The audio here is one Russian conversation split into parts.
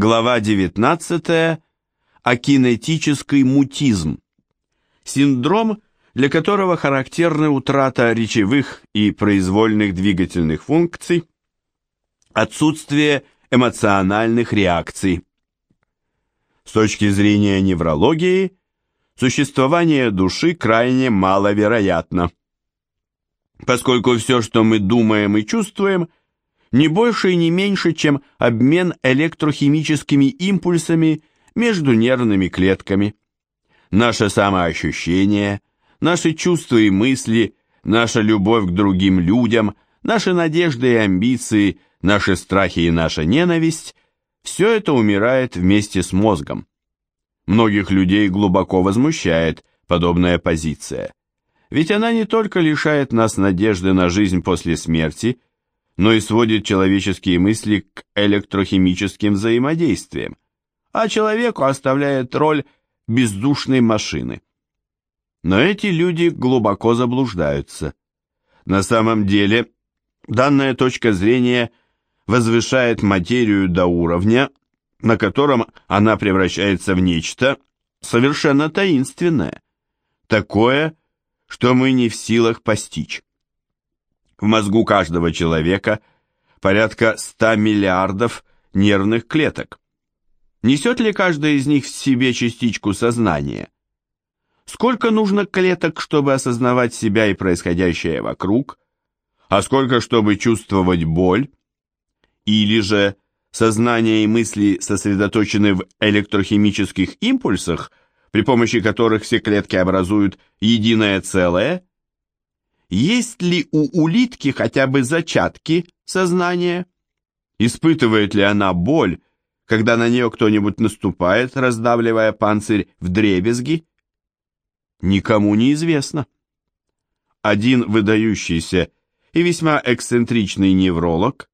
Глава 19. Акинетический мутизм. Синдром, для которого характерны утрата речевых и произвольных двигательных функций, отсутствие эмоциональных реакций. С точки зрения неврологии, существование души крайне маловероятно, поскольку все, что мы думаем и чувствуем, не больше и не меньше, чем обмен электрохимическими импульсами между нервными клетками. Наше самоощущение, наши чувства и мысли, наша любовь к другим людям, наши надежды и амбиции, наши страхи и наша ненависть – все это умирает вместе с мозгом. Многих людей глубоко возмущает подобная позиция. Ведь она не только лишает нас надежды на жизнь после смерти – но и сводит человеческие мысли к электрохимическим взаимодействиям, а человеку оставляет роль бездушной машины. Но эти люди глубоко заблуждаются. На самом деле, данная точка зрения возвышает материю до уровня, на котором она превращается в нечто совершенно таинственное, такое, что мы не в силах постичь. В мозгу каждого человека порядка 100 миллиардов нервных клеток. Несет ли каждая из них в себе частичку сознания? Сколько нужно клеток, чтобы осознавать себя и происходящее вокруг? А сколько, чтобы чувствовать боль? Или же сознание и мысли сосредоточены в электрохимических импульсах, при помощи которых все клетки образуют единое целое – есть ли у улитки хотя бы зачатки сознания? Испытывает ли она боль, когда на нее кто-нибудь наступает, раздавливая панцирь в дребезги? Никому не известно. Один выдающийся и весьма эксцентричный невролог,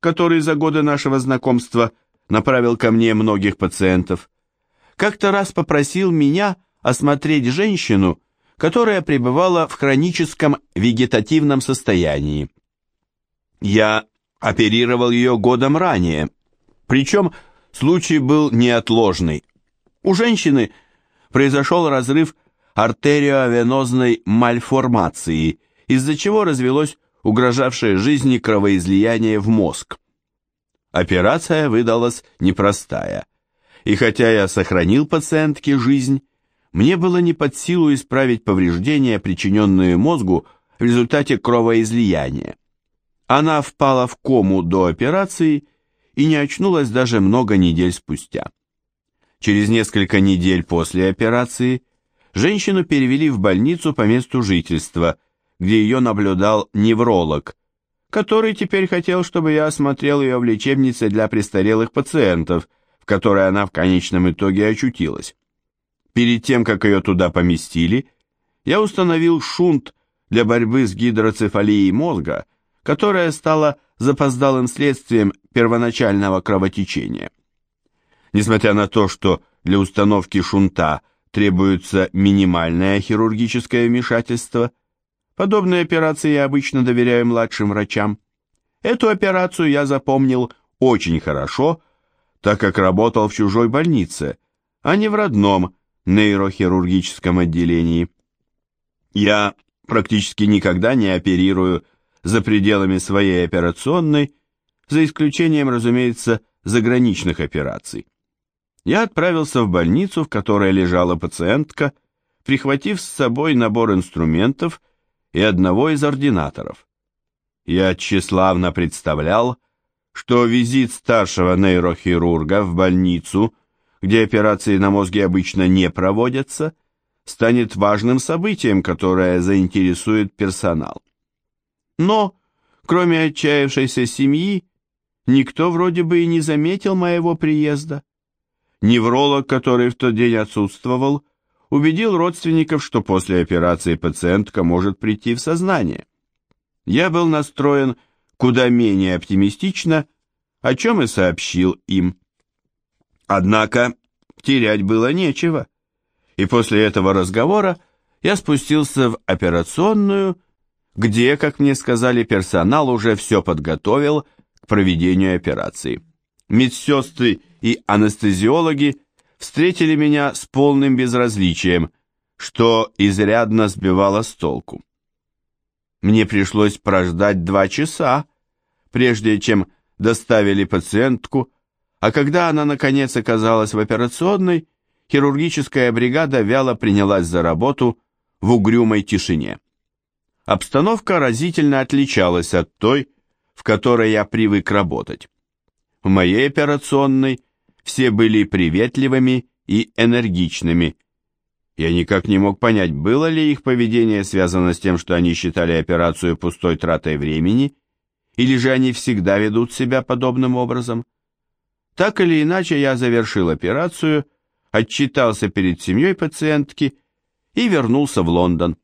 который за годы нашего знакомства направил ко мне многих пациентов, как-то раз попросил меня осмотреть женщину, которая пребывала в хроническом вегетативном состоянии. Я оперировал ее годом ранее, причем случай был неотложный. У женщины произошел разрыв артериовенозной мальформации, из-за чего развелось угрожавшее жизни кровоизлияние в мозг. Операция выдалась непростая, и хотя я сохранил пациентке жизнь, мне было не под силу исправить повреждения, причиненные мозгу в результате кровоизлияния. Она впала в кому до операции и не очнулась даже много недель спустя. Через несколько недель после операции женщину перевели в больницу по месту жительства, где ее наблюдал невролог, который теперь хотел, чтобы я осмотрел ее в лечебнице для престарелых пациентов, в которой она в конечном итоге очутилась. Перед тем, как ее туда поместили, я установил шунт для борьбы с гидроцефалией мозга, которая стала запоздалым следствием первоначального кровотечения. Несмотря на то, что для установки шунта требуется минимальное хирургическое вмешательство, подобные операции я обычно доверяю младшим врачам. Эту операцию я запомнил очень хорошо, так как работал в чужой больнице, а не в родном, нейрохирургическом отделении. Я практически никогда не оперирую за пределами своей операционной, за исключением, разумеется, заграничных операций. Я отправился в больницу, в которой лежала пациентка, прихватив с собой набор инструментов и одного из ординаторов. Я тщеславно представлял, что визит старшего нейрохирурга в больницу – где операции на мозге обычно не проводятся, станет важным событием, которое заинтересует персонал. Но, кроме отчаявшейся семьи, никто вроде бы и не заметил моего приезда. Невролог, который в тот день отсутствовал, убедил родственников, что после операции пациентка может прийти в сознание. Я был настроен куда менее оптимистично, о чем и сообщил им. Однако терять было нечего, и после этого разговора я спустился в операционную, где, как мне сказали, персонал уже все подготовил к проведению операции. Медсестры и анестезиологи встретили меня с полным безразличием, что изрядно сбивало с толку. Мне пришлось прождать два часа, прежде чем доставили пациентку, а когда она наконец оказалась в операционной, хирургическая бригада вяло принялась за работу в угрюмой тишине. Обстановка разительно отличалась от той, в которой я привык работать. В моей операционной все были приветливыми и энергичными. Я никак не мог понять, было ли их поведение связано с тем, что они считали операцию пустой тратой времени, или же они всегда ведут себя подобным образом. Так или иначе, я завершил операцию, отчитался перед семьей пациентки и вернулся в Лондон.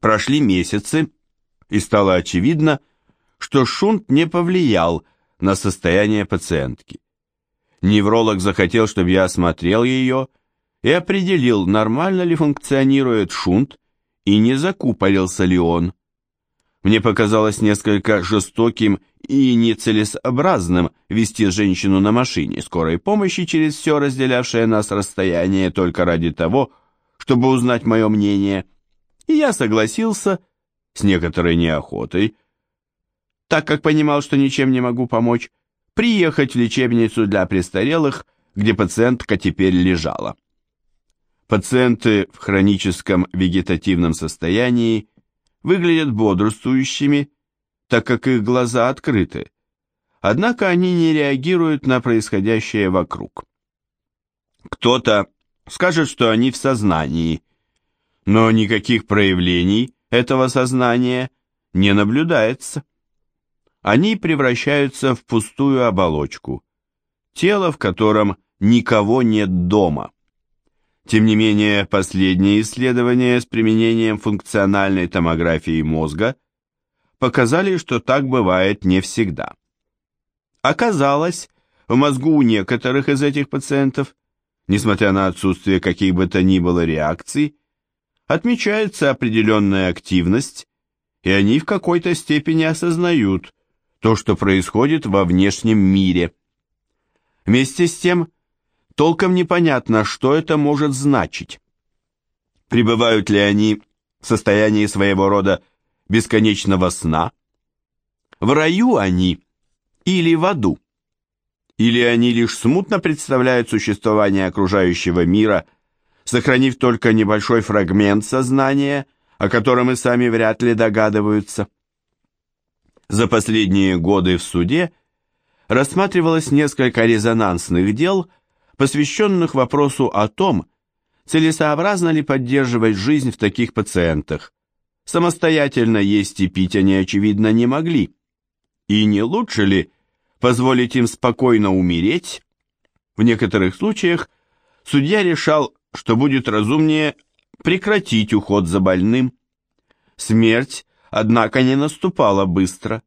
Прошли месяцы, и стало очевидно, что шунт не повлиял на состояние пациентки. Невролог захотел, чтобы я осмотрел ее и определил, нормально ли функционирует шунт и не закупорился ли он. Мне показалось несколько жестоким и нецелесообразным вести женщину на машине скорой помощи через все разделявшее нас расстояние только ради того, чтобы узнать мое мнение, и я согласился с некоторой неохотой, так как понимал, что ничем не могу помочь, приехать в лечебницу для престарелых, где пациентка теперь лежала. Пациенты в хроническом вегетативном состоянии выглядят бодрствующими, так как их глаза открыты, однако они не реагируют на происходящее вокруг. Кто-то скажет, что они в сознании, но никаких проявлений этого сознания не наблюдается. Они превращаются в пустую оболочку, тело, в котором никого нет дома. Тем не менее, последние исследования с применением функциональной томографии мозга показали, что так бывает не всегда. Оказалось, в мозгу у некоторых из этих пациентов, несмотря на отсутствие каких бы то ни было реакций, отмечается определенная активность, и они в какой-то степени осознают то, что происходит во внешнем мире. Вместе с тем, Толком непонятно, что это может значить. Пребывают ли они в состоянии своего рода бесконечного сна? В раю они или в аду? Или они лишь смутно представляют существование окружающего мира, сохранив только небольшой фрагмент сознания, о котором и сами вряд ли догадываются? За последние годы в суде рассматривалось несколько резонансных дел – посвященных вопросу о том, целесообразно ли поддерживать жизнь в таких пациентах. Самостоятельно есть и пить они, очевидно, не могли. И не лучше ли позволить им спокойно умереть? В некоторых случаях судья решал, что будет разумнее прекратить уход за больным. Смерть, однако, не наступала быстро.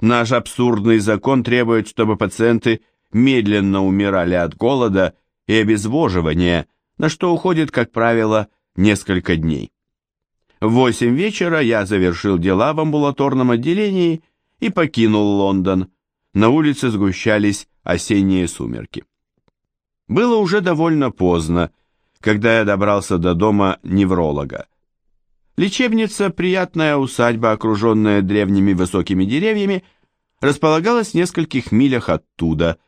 Наш абсурдный закон требует, чтобы пациенты – медленно умирали от голода и обезвоживания, на что уходит, как правило, несколько дней. В восемь вечера я завершил дела в амбулаторном отделении и покинул Лондон. На улице сгущались осенние сумерки. Было уже довольно поздно, когда я добрался до дома невролога. Лечебница, приятная усадьба, окруженная древними высокими деревьями, располагалась в нескольких милях оттуда,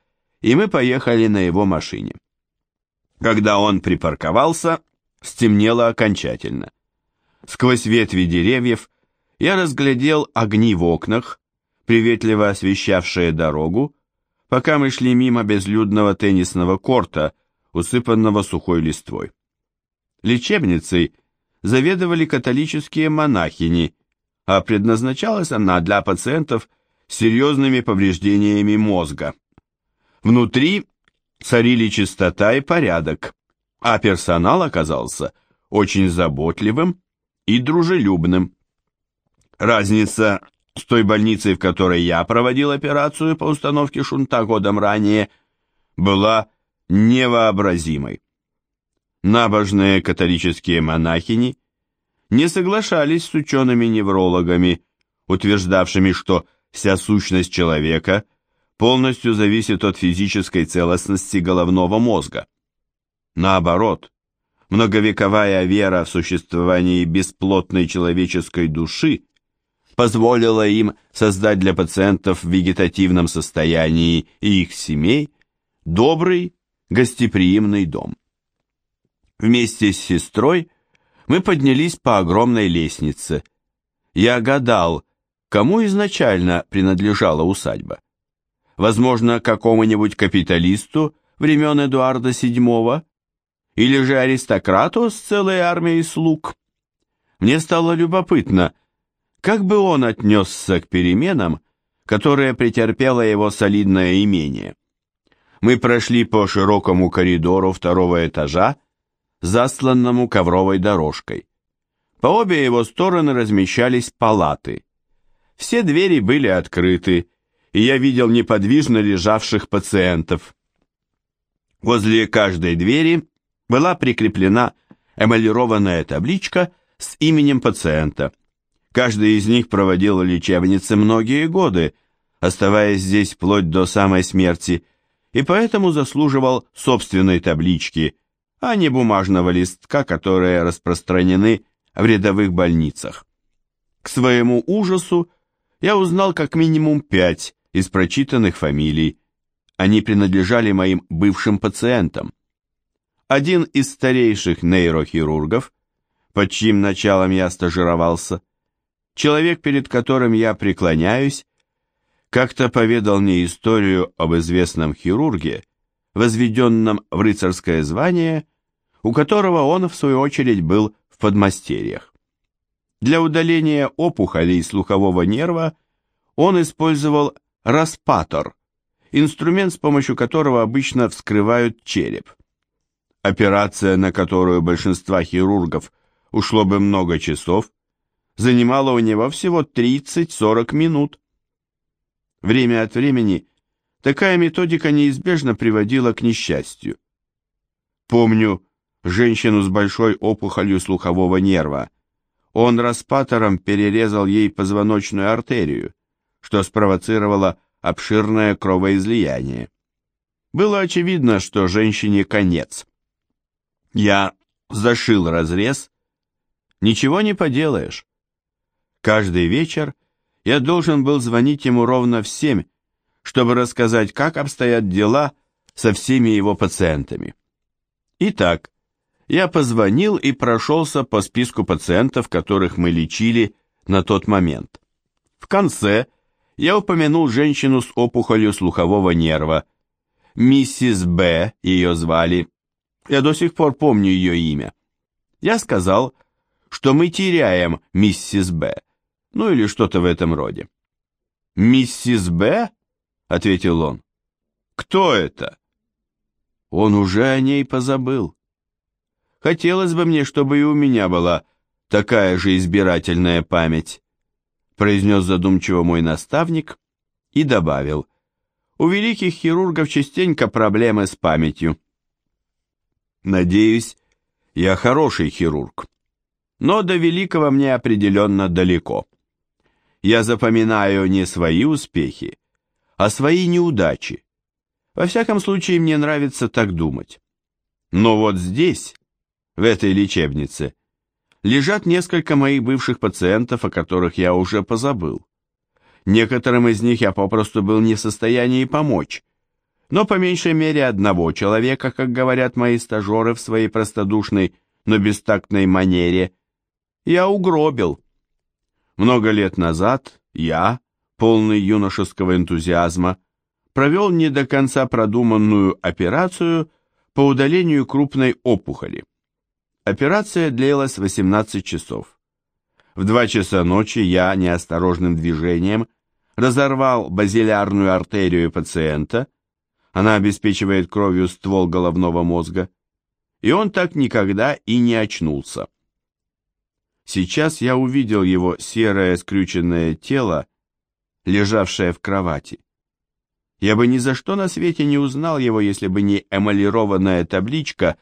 и мы поехали на его машине. Когда он припарковался, стемнело окончательно. Сквозь ветви деревьев я разглядел огни в окнах, приветливо освещавшие дорогу, пока мы шли мимо безлюдного теннисного корта, усыпанного сухой листвой. Лечебницей заведовали католические монахини, а предназначалась она для пациентов с серьезными повреждениями мозга. Внутри царили чистота и порядок, а персонал оказался очень заботливым и дружелюбным. Разница с той больницей, в которой я проводил операцию по установке шунта годом ранее, была невообразимой. Набожные католические монахини не соглашались с учеными-неврологами, утверждавшими, что вся сущность человека – полностью зависит от физической целостности головного мозга. Наоборот, многовековая вера в существование бесплотной человеческой души позволила им создать для пациентов в вегетативном состоянии и их семей добрый, гостеприимный дом. Вместе с сестрой мы поднялись по огромной лестнице. Я гадал, кому изначально принадлежала усадьба. Возможно, какому-нибудь капиталисту времен Эдуарда VII или же аристократу с целой армией слуг. Мне стало любопытно, как бы он отнесся к переменам, которые претерпело его солидное имение. Мы прошли по широкому коридору второго этажа, засланному ковровой дорожкой. По обе его стороны размещались палаты. Все двери были открыты, и я видел неподвижно лежавших пациентов. Возле каждой двери была прикреплена эмалированная табличка с именем пациента. Каждый из них проводил в лечебнице многие годы, оставаясь здесь вплоть до самой смерти, и поэтому заслуживал собственной таблички, а не бумажного листка, которые распространены в рядовых больницах. К своему ужасу я узнал как минимум пять из прочитанных фамилий. Они принадлежали моим бывшим пациентам. Один из старейших нейрохирургов, под чьим началом я стажировался, человек, перед которым я преклоняюсь, как-то поведал мне историю об известном хирурге, возведенном в рыцарское звание, у которого он, в свою очередь, был в подмастерьях. Для удаления опухолей слухового нерва он использовал распатор, инструмент, с помощью которого обычно вскрывают череп. Операция, на которую большинство хирургов ушло бы много часов, занимала у него всего 30-40 минут. Время от времени такая методика неизбежно приводила к несчастью. Помню женщину с большой опухолью слухового нерва. Он распатором перерезал ей позвоночную артерию, что спровоцировало обширное кровоизлияние. Было очевидно, что женщине конец. Я зашил разрез. Ничего не поделаешь. Каждый вечер я должен был звонить ему ровно в семь, чтобы рассказать, как обстоят дела со всеми его пациентами. Итак, я позвонил и прошелся по списку пациентов, которых мы лечили на тот момент. В конце я упомянул женщину с опухолью слухового нерва. Миссис Б. ее звали. Я до сих пор помню ее имя. Я сказал, что мы теряем миссис Б ну или что-то в этом роде. «Миссис Б?» — ответил он. «Кто это?» Он уже о ней позабыл. Хотелось бы мне, чтобы и у меня была такая же избирательная память, произнес задумчиво мой наставник и добавил, у великих хирургов частенько проблемы с памятью. Надеюсь, я хороший хирург, но до великого мне определенно далеко я запоминаю не свои успехи, а свои неудачи. Во всяком случае, мне нравится так думать. Но вот здесь, в этой лечебнице, лежат несколько моих бывших пациентов, о которых я уже позабыл. Некоторым из них я попросту был не в состоянии помочь, но по меньшей мере одного человека, как говорят мои стажеры в своей простодушной, но бестактной манере, я угробил. Много лет назад я, полный юношеского энтузиазма, провел не до конца продуманную операцию по удалению крупной опухоли. Операция длилась 18 часов. В 2 часа ночи я неосторожным движением разорвал базилярную артерию пациента, она обеспечивает кровью ствол головного мозга, и он так никогда и не очнулся. Сейчас я увидел его серое скрюченное тело, лежавшее в кровати. Я бы ни за что на свете не узнал его, если бы не эмалированная табличка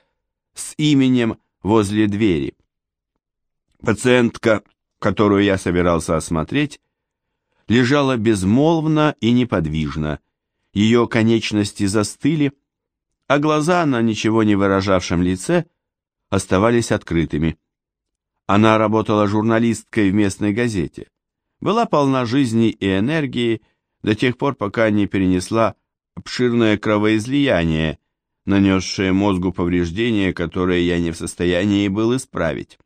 с именем возле двери. Пациентка, которую я собирался осмотреть, лежала безмолвно и неподвижно, ее конечности застыли, а глаза на ничего не выражавшем лице оставались открытыми. Она работала журналисткой в местной газете, была полна жизни и энергии до тех пор, пока не перенесла обширное кровоизлияние, нанесшее мозгу повреждения, которые я не в состоянии был исправить.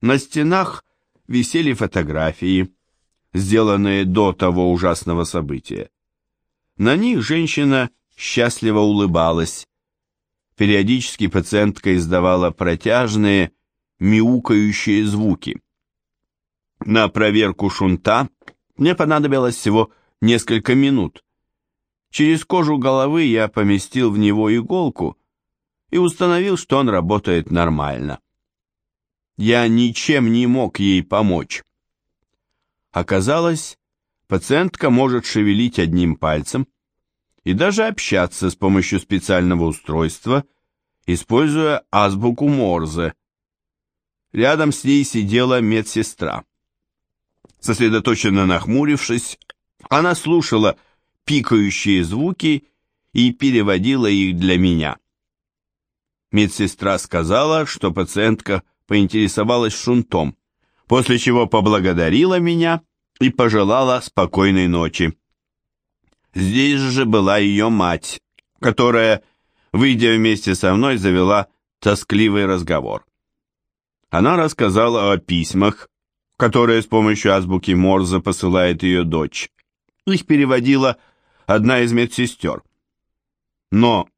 На стенах висели фотографии, сделанные до того ужасного события. На них женщина счастливо улыбалась. Периодически пациентка издавала протяжные, мяукающие звуки. На проверку шунта мне понадобилось всего несколько минут. Через кожу головы я поместил в него иголку и установил, что он работает нормально. Я ничем не мог ей помочь. Оказалось, пациентка может шевелить одним пальцем и даже общаться с помощью специального устройства, используя азбуку Морзе. Рядом с ней сидела медсестра. Сосредоточенно нахмурившись, она слушала пикающие звуки и переводила их для меня. Медсестра сказала, что пациентка поинтересовалась шунтом, после чего поблагодарила меня и пожелала спокойной ночи. Здесь же была ее мать, которая, выйдя вместе со мной, завела тоскливый разговор. Она рассказала о письмах, которые с помощью азбуки Морзе посылает ее дочь. Их переводила одна из медсестер. Но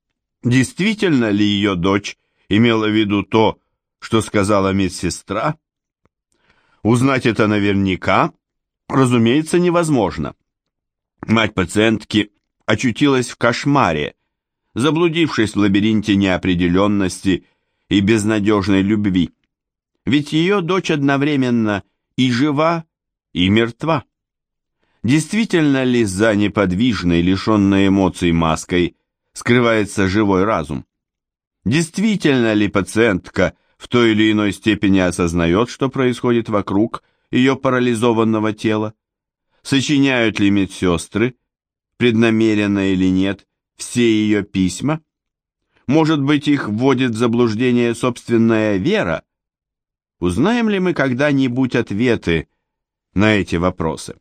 действительно ли ее дочь имела в виду то, что сказала медсестра? Узнать это наверняка, разумеется, невозможно. Мать пациентки очутилась в кошмаре, заблудившись в лабиринте неопределенности и безнадежной любви. Ведь ее дочь одновременно и жива, и мертва. Действительно ли за неподвижной, лишенной эмоций маской скрывается живой разум? Действительно ли пациентка в той или иной степени осознает, что происходит вокруг ее парализованного тела? Сочиняют ли медсестры, преднамеренно или нет, все ее письма? Может быть, их вводит в заблуждение собственная вера, Узнаем ли мы когда-нибудь ответы на эти вопросы?